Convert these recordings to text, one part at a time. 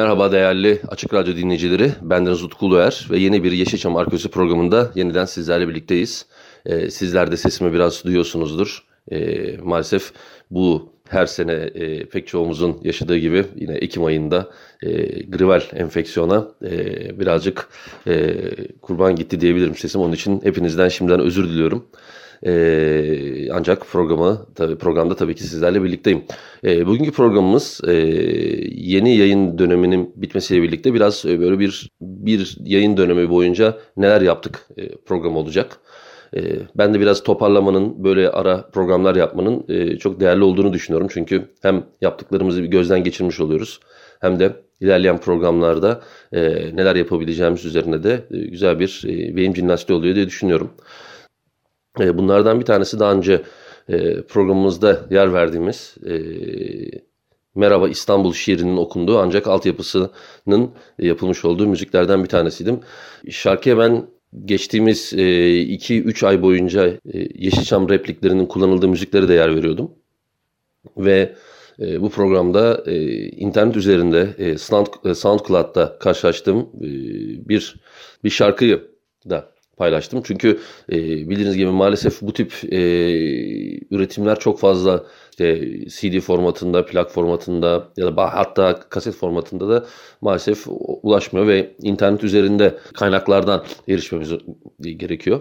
Merhaba değerli Açık Radyo dinleyicileri. Bendeniz Utku Uluer ve yeni bir Yeşilçam Arkeolojisi programında yeniden sizlerle birlikteyiz. Ee, sizler de sesimi biraz duyuyorsunuzdur. Ee, maalesef bu her sene e, pek çoğumuzun yaşadığı gibi yine Ekim ayında e, grival enfeksiyona e, birazcık e, kurban gitti diyebilirim sesim. Onun için hepinizden şimdiden özür diliyorum. E, ancak programı tabii programda tabii ki sizlerle birlikteyim. E, bugünkü programımız e, yeni yayın döneminin bitmesiyle birlikte biraz e, böyle bir bir yayın dönemi boyunca neler yaptık e, program olacak. E, ben de biraz toparlamanın böyle ara programlar yapmanın e, çok değerli olduğunu düşünüyorum. Çünkü hem yaptıklarımızı bir gözden geçirmiş oluyoruz hem de ilerleyen programlarda e, neler yapabileceğimiz üzerine de e, güzel bir e, beyin jimnastiği oluyor diye düşünüyorum. E, bunlardan bir tanesi daha önce e, programımızda yer verdiğimiz e, Merhaba İstanbul şiirinin okunduğu ancak altyapısının yapılmış olduğu müziklerden bir tanesiydim. Şarkıya ben geçtiğimiz 2-3 ay boyunca Yeşilçam repliklerinin kullanıldığı müziklere de yer veriyordum. Ve bu programda internet üzerinde SoundCloud'da karşılaştığım bir bir şarkıyı da paylaştım. Çünkü e, bildiğiniz gibi maalesef bu tip e, üretimler çok fazla işte CD formatında, plak formatında ya da hatta kaset formatında da maalesef ulaşmıyor ve internet üzerinde kaynaklardan erişmemiz gerekiyor.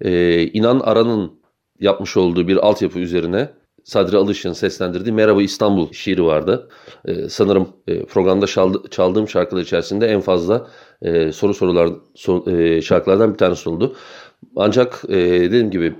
E, İnan Aran'ın yapmış olduğu bir altyapı üzerine Sadri Alış'ın seslendirdiği Merhaba İstanbul şiiri vardı. Ee, sanırım e, programda çaldı, çaldığım şarkılar içerisinde en fazla e, soru sorular so, e, şarkılardan bir tanesi oldu. Ancak e, dediğim gibi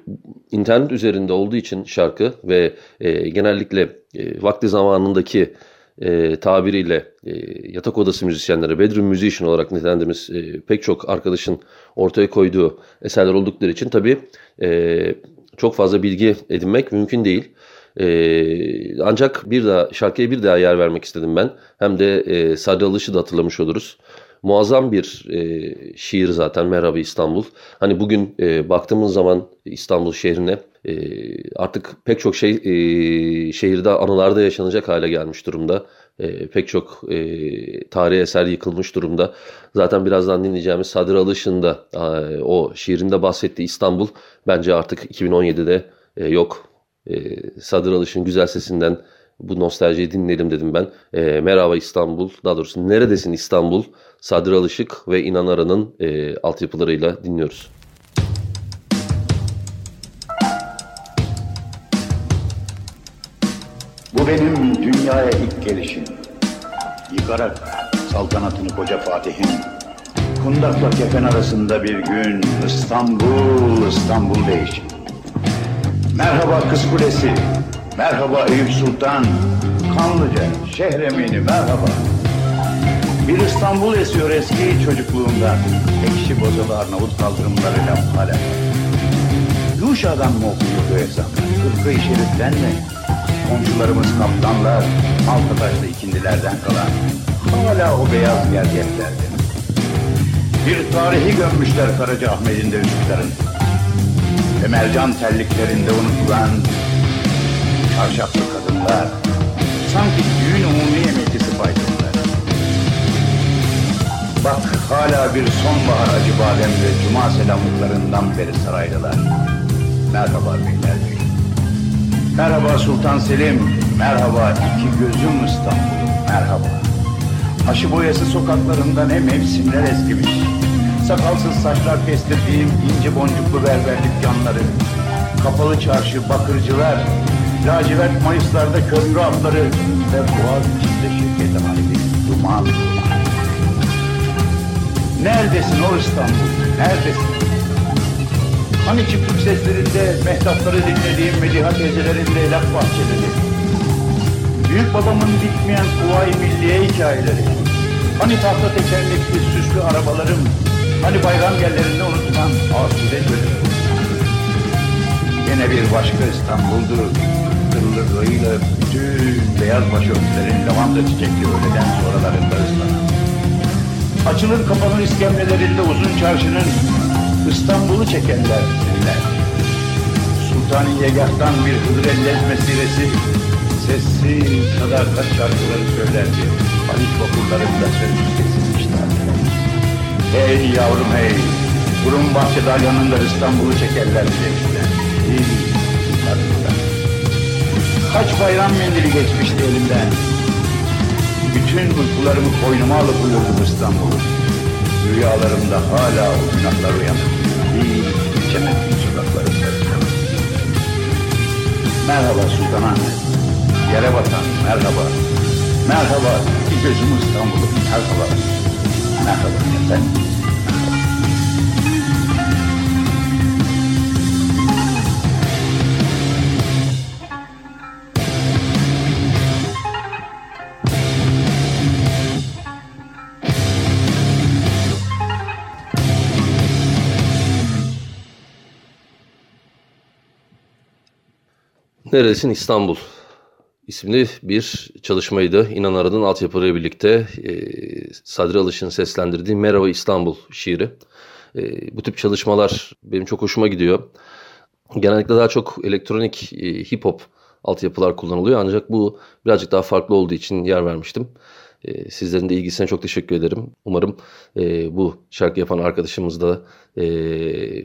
internet üzerinde olduğu için şarkı ve e, genellikle e, vakti zamanındaki e, tabiriyle e, yatak odası müzisyenleri, bedroom musician olarak nitelendirdiğimiz e, pek çok arkadaşın ortaya koyduğu eserler oldukları için tabii e, çok fazla bilgi edinmek mümkün değil. Ee, ancak bir daha şarkıya bir daha yer vermek istedim ben. Hem de e, Sadri Alış'ı da hatırlamış oluruz. Muazzam bir e, şiir zaten Merhaba İstanbul. Hani bugün e, baktığımız zaman İstanbul şehrine e, artık pek çok şey e, şehirde anılarda yaşanacak hale gelmiş durumda. E, pek çok e, tarihi eser yıkılmış durumda. Zaten birazdan dinleyeceğimiz Sadri Alış'ın da e, o şiirinde bahsettiği İstanbul bence artık 2017'de e, yok e, Sadır Alış'ın güzel sesinden bu nostaljiyi dinleyelim dedim ben. E, Merhaba İstanbul, daha doğrusu Neredesin İstanbul, Sadır Alışık ve İnan Aran'ın e, altyapılarıyla dinliyoruz. Bu benim dünyaya ilk gelişim. Yıkarak saltanatını koca Fatih'in. Kundakla kefen arasında bir gün İstanbul, İstanbul değişim. Merhaba Kız Kulesi, merhaba Eyüp Sultan, Kanlıca, Şehremini merhaba. Bir İstanbul esiyor eski çocukluğumdan, ekşi bozalı Arnavut kaldırımlarıyla hala. Yuşa'dan mı okuyor bu ezanlar, Kırkı-i mi? Komşularımız kaptanlar, Malkataş'ta ikindilerden kalan, hala o beyaz gergeklerde. Bir tarihi gömmüşler Karaca Ahmet'in de Üsküdar'ın ve mercan telliklerinde unutulan çarşaflı kadınlar sanki düğün umumi emeklisi faydalılar. Bak hala bir sonbahar acı badem ve cuma selamlıklarından beri saraylılar. Merhaba beyler bey. Merhaba Sultan Selim. Merhaba iki gözüm İstanbul. Merhaba. Aşı boyası sokaklarında ne mevsimler eskimiş sakalsız saçlar kestirdiğim ince boncuklu berber dükkanları, kapalı çarşı, bakırcılar, lacivert Mayıslarda kömrü atları ve boğaz içinde şirket halinde duman duman. Neredesin o İstanbul? Neredesin? Hani çiftlik seslerinde mehtapları dinlediğim Mediha teyzelerin laf bahçeleri. Büyük babamın bitmeyen Kuvayi Milliye hikayeleri. Hani tahta tekerlekli süslü arabalarım. Hani bayram yerlerinde unutulan asude gölüm. Yine bir başka İstanbul'du. Kırılırlığıyla bütün beyaz başörtülerin lavanta çiçekli öğleden sonralarında ıslanan. Açılır kapanır iskemlelerinde uzun çarşının İstanbul'u çekenler dinler. Sultaniyegah'tan bir Hıdır mesiresi sessiz sadakat şarkıları söylerdi. Haliç vapurlarında sözsüz kesilmişler. Hey yavrum hey, Kurum bahçe dalyanında İstanbul'u çekerler demişler. Yıllarında. Kaç bayram mendili geçmişti elimden. Bütün uykularımı koynuma alıp uyurdum İstanbul'u. Rüyalarımda hala o günahlar uyanır. Hiç geçemedim sokaklarında. Merhaba Sultan Ahmet. Yere batan merhaba. Merhaba iki gözüm İstanbul'um merhaba. Merhaba efendim. Neredesin İstanbul isimli bir çalışmaydı. İnan Arad'ın altyapılarıyla birlikte e, Sadri Alış'ın seslendirdiği Merhaba İstanbul şiiri. E, bu tip çalışmalar benim çok hoşuma gidiyor. Genellikle daha çok elektronik e, hip hop altyapılar kullanılıyor ancak bu birazcık daha farklı olduğu için yer vermiştim. E, sizlerin de ilgisine çok teşekkür ederim. Umarım e, bu şarkı yapan arkadaşımız da e,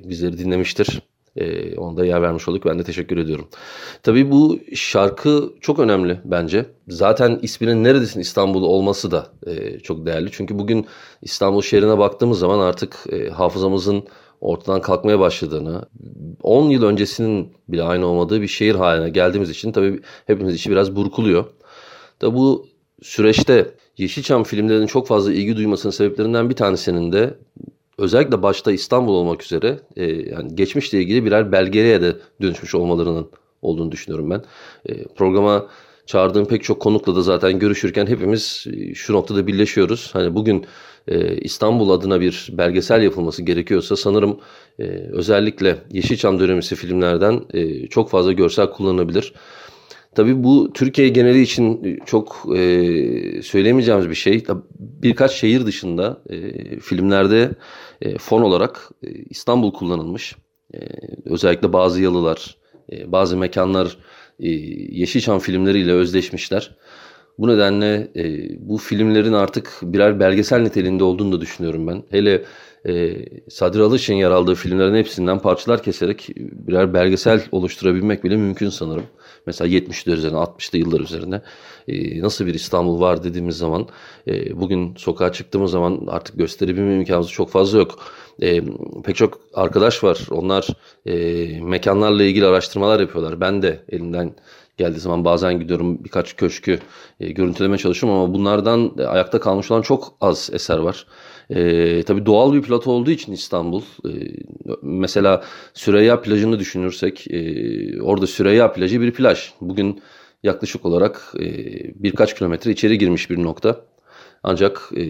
bizleri dinlemiştir. E, da yer vermiş olduk. Ben de teşekkür ediyorum. Tabii bu şarkı çok önemli bence. Zaten isminin neredesin İstanbul olması da e, çok değerli. Çünkü bugün İstanbul şehrine baktığımız zaman artık e, hafızamızın ortadan kalkmaya başladığını, 10 yıl öncesinin bile aynı olmadığı bir şehir haline geldiğimiz için tabii hepimiz için biraz burkuluyor. Da bu süreçte Yeşilçam filmlerinin çok fazla ilgi duymasının sebeplerinden bir tanesinin de özellikle başta İstanbul olmak üzere e, yani geçmişle ilgili birer belgeye de dönüşmüş olmalarının olduğunu düşünüyorum ben. E, programa çağırdığım pek çok konukla da zaten görüşürken hepimiz e, şu noktada birleşiyoruz. Hani bugün e, İstanbul adına bir belgesel yapılması gerekiyorsa sanırım e, özellikle Yeşilçam dönemisi filmlerden e, çok fazla görsel kullanılabilir. Tabii bu Türkiye geneli için çok e, söyleyemeyeceğimiz bir şey. Birkaç şehir dışında e, filmlerde e, fon olarak e, İstanbul kullanılmış. E, özellikle bazı yalılar, e, bazı mekanlar e, Yeşilçam filmleriyle özdeşmişler. Bu nedenle e, bu filmlerin artık birer belgesel niteliğinde olduğunu da düşünüyorum ben. Hele e, Sadri Alış'ın yer aldığı filmlerin hepsinden parçalar keserek birer belgesel oluşturabilmek bile mümkün sanırım. Mesela 70'li üzerine 60'lı yıllar üzerine e, nasıl bir İstanbul var dediğimiz zaman e, bugün sokağa çıktığımız zaman artık gösterebilme imkanımız çok fazla yok. E, pek çok arkadaş var. Onlar e, mekanlarla ilgili araştırmalar yapıyorlar. Ben de elimden geldiği zaman bazen gidiyorum birkaç köşkü e, görüntüleme çalışıyorum ama bunlardan e, ayakta kalmış olan çok az eser var. E, tabii doğal bir plato olduğu için İstanbul. E, mesela Süreyya plajını düşünürsek e, orada Süreyya plajı bir plaj. Bugün yaklaşık olarak e, birkaç kilometre içeri girmiş bir nokta. Ancak e,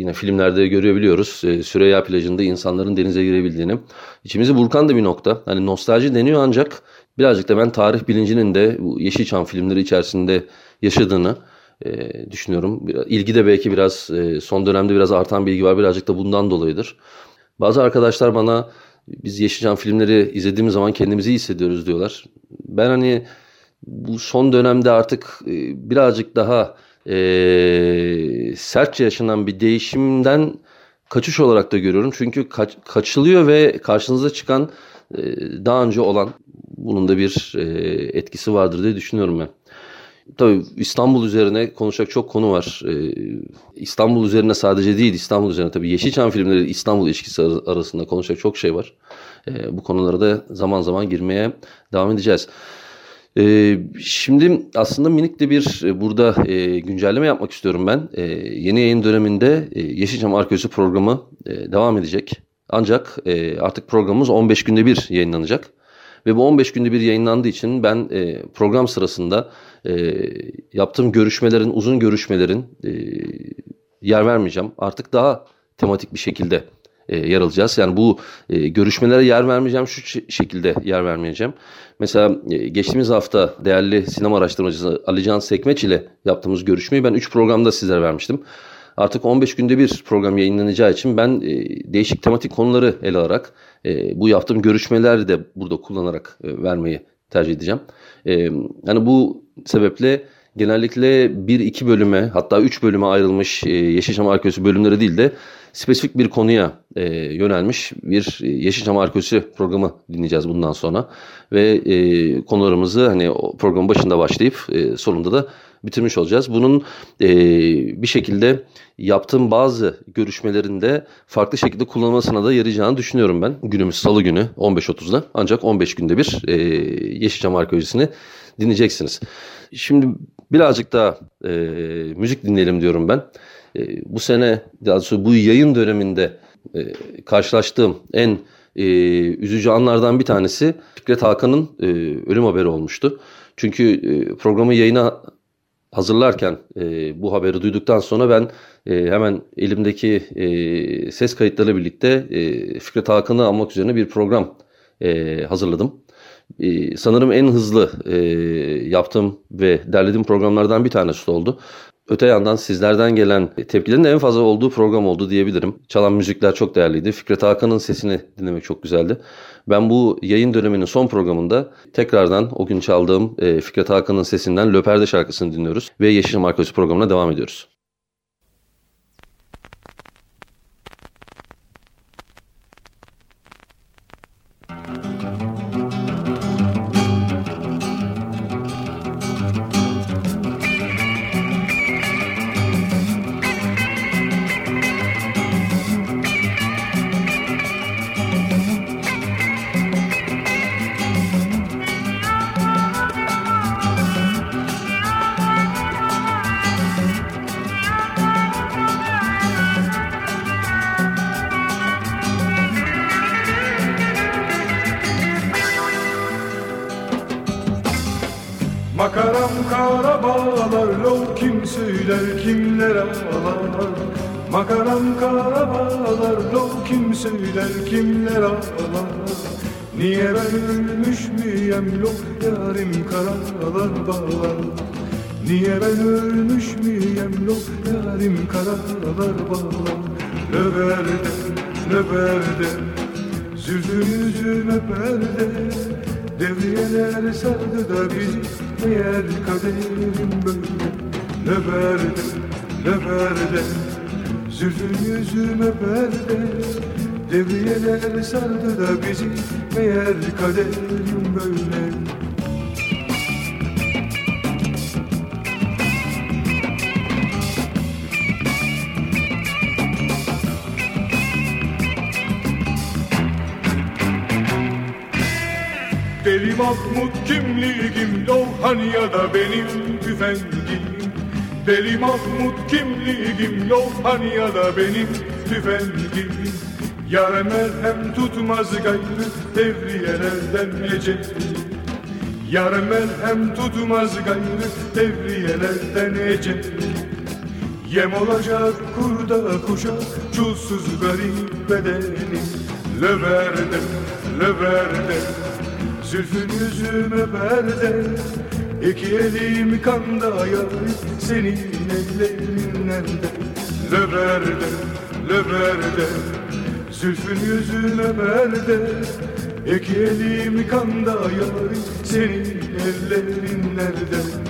yine filmlerde görebiliyoruz e, Süreyya plajında insanların denize girebildiğini. İçimizi burkan da bir nokta. Hani nostalji deniyor ancak birazcık da ben tarih bilincinin de bu Yeşilçam filmleri içerisinde yaşadığını e, düşünüyorum. Biraz, ilgi de belki biraz e, son dönemde biraz artan bir ilgi var. Birazcık da bundan dolayıdır. Bazı arkadaşlar bana biz Yeşilçam filmleri izlediğimiz zaman kendimizi iyi hissediyoruz diyorlar. Ben hani bu son dönemde artık e, birazcık daha e, sertçe yaşanan bir değişimden kaçış olarak da görüyorum. Çünkü kaç, kaçılıyor ve karşınıza çıkan e, daha önce olan bunun da bir e, etkisi vardır diye düşünüyorum ben. Tabii İstanbul üzerine konuşacak çok konu var. Ee, İstanbul üzerine sadece değil, İstanbul üzerine tabii Yeşilçam filmleri İstanbul ilişkisi arasında konuşacak çok şey var. Ee, bu konulara da zaman zaman girmeye devam edeceğiz. Ee, şimdi aslında minik de bir e, burada e, güncelleme yapmak istiyorum ben. E, yeni yayın döneminde e, Yeşilçam Arkeolojisi programı e, devam edecek. Ancak e, artık programımız 15 günde bir yayınlanacak. Ve bu 15 günde bir yayınlandığı için ben e, program sırasında e, yaptığım görüşmelerin, uzun görüşmelerin e, yer vermeyeceğim. Artık daha tematik bir şekilde e, yer alacağız. Yani bu e, görüşmelere yer vermeyeceğim, şu şekilde yer vermeyeceğim. Mesela e, geçtiğimiz hafta değerli sinema araştırmacısı Ali Can Sekmeç ile yaptığımız görüşmeyi ben 3 programda sizlere vermiştim. Artık 15 günde bir program yayınlanacağı için ben e, değişik tematik konuları ele alarak e, bu yaptığım görüşmeleri de burada kullanarak e, vermeyi tercih edeceğim. E, yani bu sebeple genellikle 1-2 bölüme hatta 3 bölüme ayrılmış e, Yeşilçam Arkeolojisi bölümleri değil de spesifik bir konuya e, yönelmiş bir e, Yeşilçam Arkeolojisi programı dinleyeceğiz bundan sonra. Ve e, konularımızı hani programın başında başlayıp e, sonunda da bitirmiş olacağız. Bunun e, bir şekilde yaptığım bazı görüşmelerinde farklı şekilde kullanılmasına da yarayacağını düşünüyorum ben. Günümüz salı günü 15.30'da ancak 15 günde bir e, Yeşilçam Arkeolojisi'ni dinleyeceksiniz. Şimdi birazcık daha e, müzik dinleyelim diyorum ben. E, bu sene daha bu yayın döneminde e, karşılaştığım en e, üzücü anlardan bir tanesi Fikret Hakan'ın e, ölüm haberi olmuştu. Çünkü e, programı yayına hazırlarken e, bu haberi duyduktan sonra ben e, hemen elimdeki e, ses kayıtlarıyla birlikte e, Fikret Hakan'ı almak üzerine bir program e, hazırladım. E, sanırım en hızlı e, yaptığım ve derlediğim programlardan bir tanesi oldu. Öte yandan sizlerden gelen tepkilerin en fazla olduğu program oldu diyebilirim. Çalan müzikler çok değerliydi. Fikret Hakan'ın sesini dinlemek çok güzeldi. Ben bu yayın döneminin son programında tekrardan o gün çaldığım e, Fikret Hakan'ın sesinden Löperde şarkısını dinliyoruz. Ve Yeşil Markosu programına devam ediyoruz. Makaram kara bağlar lo kim söyler kimler ağlar? Niye ben ölmüş müyem lo yarim karalar bağlar? Niye ben ölmüş müyem lo yarim karalar bağlar? Löberde löberde Zülfün yüzüme perde Devriyeler sardı da bizi Meğer kaderim böyle. Löberde, löberde Zülfün yüzüme perde Devriyeler sardı da bizi. Meğer kaderim böyle. Deli Mahmut kimliğim Lohanya'da benim tüfengim Deli Mahmut kimliğim Lohanya'da benim tüfengim Yara merhem tutmaz gayrı devriyelerden ecel. Yara merhem tutmaz gayrı devriyelerden ecel. Yem olacak kurda kuşa çulsuz garip bedenim. Löberde, löberde Zülfün yüzüme perde İki elim kanda yar Senin ellerin nerede? Löberde, löberde Zülfün yüzüme perde İki elim kanda yar Senin ellerin nerede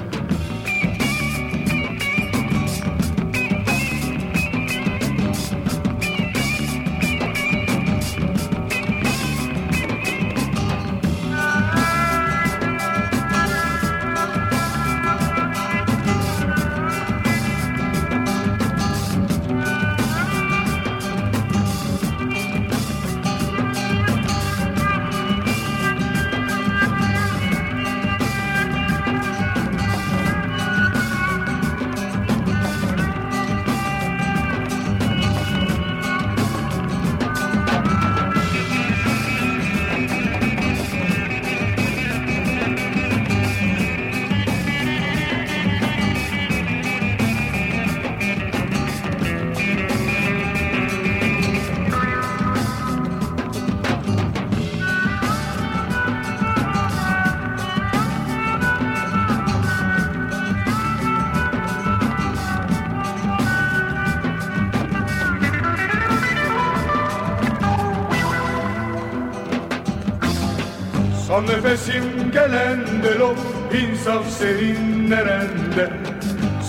nefesim gelende lo insaf senin nerende?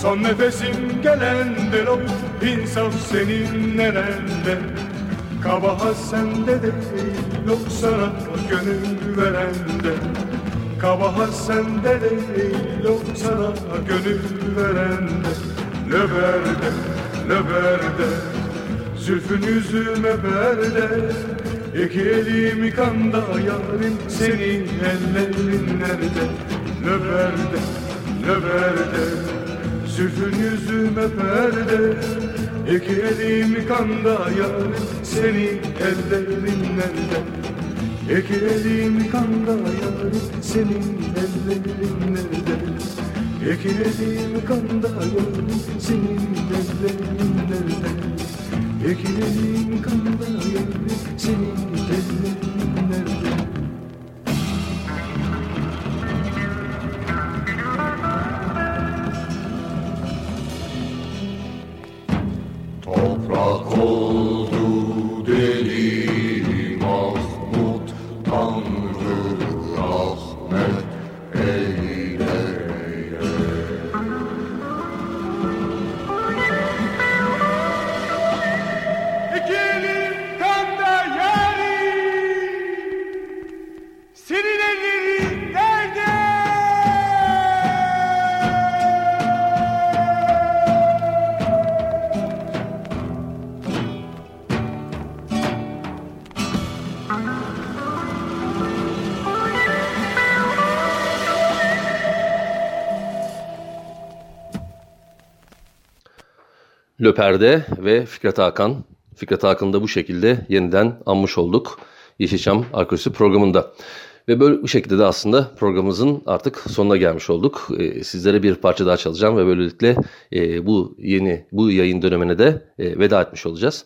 Son nefesim gelende lo insaf senin nerende? Kabahat sende değil yok sana gönül verende. Kabahat sende değil yok sana gönül verende. Löberde, löberde Zülfün yüzüme perde İki kanda yarim senin ellerin nerede? Löberde, löberde Zülfün yüzüme perde İki elim kanda yarim senin ellerin nerede? İki kanda yarim senin ellerin nerede? İki kanda yarim senin ellerin nerede İki elim kanda yarim senin ellerin Löperde ve Fikret Hakan. Fikret Hakan'ı bu şekilde yeniden anmış olduk. Yeşilçam Arkeolojisi programında. Ve böyle bu şekilde de aslında programımızın artık sonuna gelmiş olduk. Ee, sizlere bir parça daha çalacağım ve böylelikle e, bu yeni bu yayın dönemine de e, veda etmiş olacağız.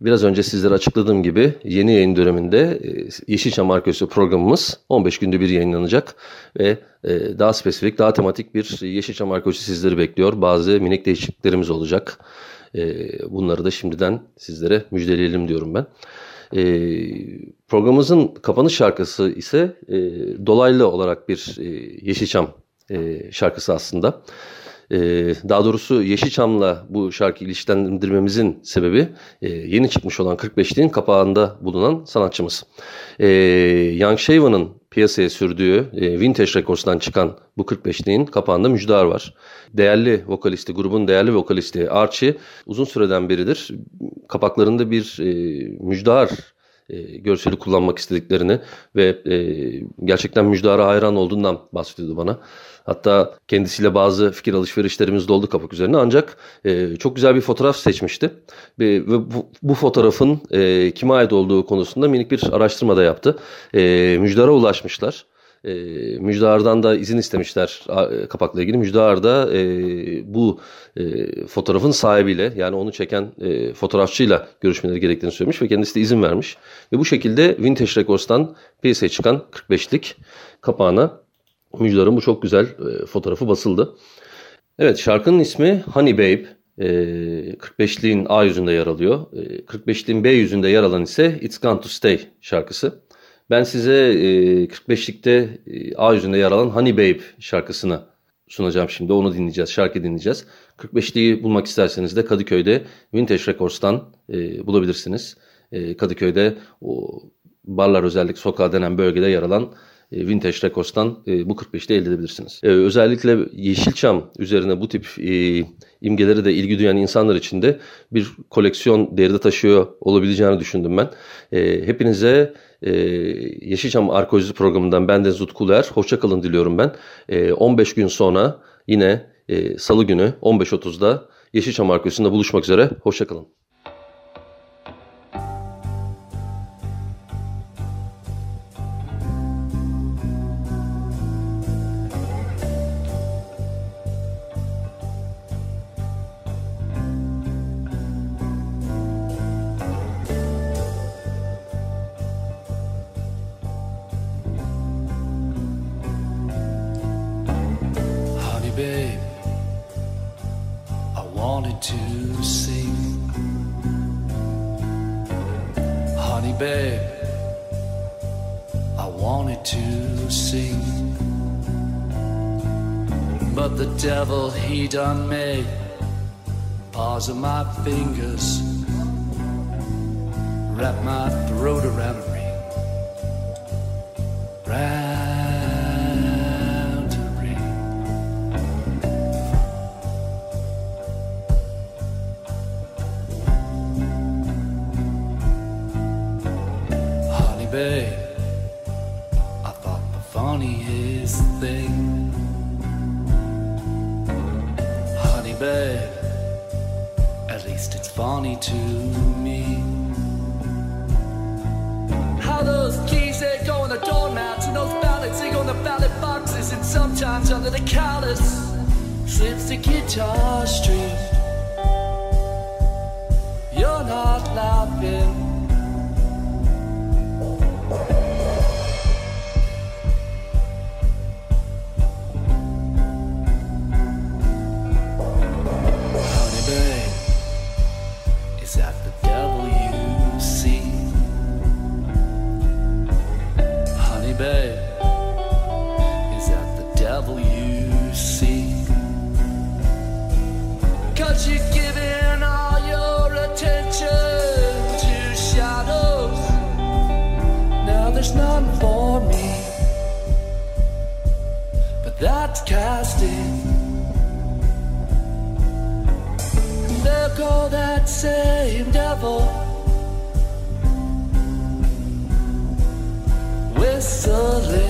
Biraz önce sizlere açıkladığım gibi yeni yayın döneminde e, Yeşilçam Arkeolojisi programımız 15 günde bir yayınlanacak ve e, daha spesifik, daha tematik bir Yeşilçam Arkeolojisi sizleri bekliyor. Bazı minik değişikliklerimiz olacak. E, bunları da şimdiden sizlere müjdeleyelim diyorum ben. Programımızın kapanış şarkısı ise dolaylı olarak bir e, Yeşilçam şarkısı aslında. E, daha doğrusu Yeşilçam'la bu şarkıyı ilişkilendirmemizin sebebi e, yeni çıkmış olan 45'liğin kapağında bulunan sanatçımız. E, Young Shaven'ın piyasaya sürdüğü e, Vintage Records'tan çıkan bu 45'liğin kapağında Müjdar var. Değerli vokalisti, grubun değerli vokalisti Archie uzun süreden beridir kapaklarında bir e, Müjdar e, görseli kullanmak istediklerini ve e, gerçekten Müjdar'a hayran olduğundan bahsediyordu bana. Hatta kendisiyle bazı fikir alışverişlerimiz de oldu kapak üzerine ancak e, çok güzel bir fotoğraf seçmişti. Ve, ve bu, bu fotoğrafın e, kime ait olduğu konusunda minik bir araştırma da yaptı. E, Müjdar'a ulaşmışlar. E, Müjdar'dan da izin istemişler kapakla ilgili. Müjdar da e, bu e, fotoğrafın sahibiyle yani onu çeken e, fotoğrafçıyla görüşmeleri gerektiğini söylemiş ve kendisi de izin vermiş. Ve bu şekilde Vintage Records'tan piyasaya çıkan 45'lik kapağına Müjdar'ın bu çok güzel e, fotoğrafı basıldı. Evet şarkının ismi Honey Babe. E, 45'liğin A yüzünde yer alıyor. E, 45'liğin B yüzünde yer alan ise It's Gone to Stay şarkısı. Ben size e, 45'likte e, A yüzünde yer alan Honey Babe şarkısını sunacağım şimdi. Onu dinleyeceğiz, şarkı dinleyeceğiz. 45'liği bulmak isterseniz de Kadıköy'de Vintage Records'tan e, bulabilirsiniz. E, Kadıköy'de o barlar özellikle sokağa denen bölgede yer alan Vintage Records'tan e, bu 45'te elde edebilirsiniz. E, özellikle Yeşilçam üzerine bu tip e, imgelere de ilgi duyan insanlar için de bir koleksiyon değeri de taşıyor olabileceğini düşündüm ben. E, hepinize e, Yeşilçam Arkeolojisi programından ben Deniz Utkuler. Hoşçakalın diliyorum ben. E, 15 gün sonra yine e, Salı günü 15.30'da Yeşilçam Arkeolojisi'nde buluşmak üzere. Hoşçakalın. Wanted to sing. Honey, babe, I wanted to sing. But the devil, he done made paws of my fingers, wrap my throat around least it's funny to me. How those keys they go on the doormats and those ballots they go in the ballot boxes and sometimes under the callus slips the guitar string. You're not laughing. cast. And they'll call that same devil. Whistling.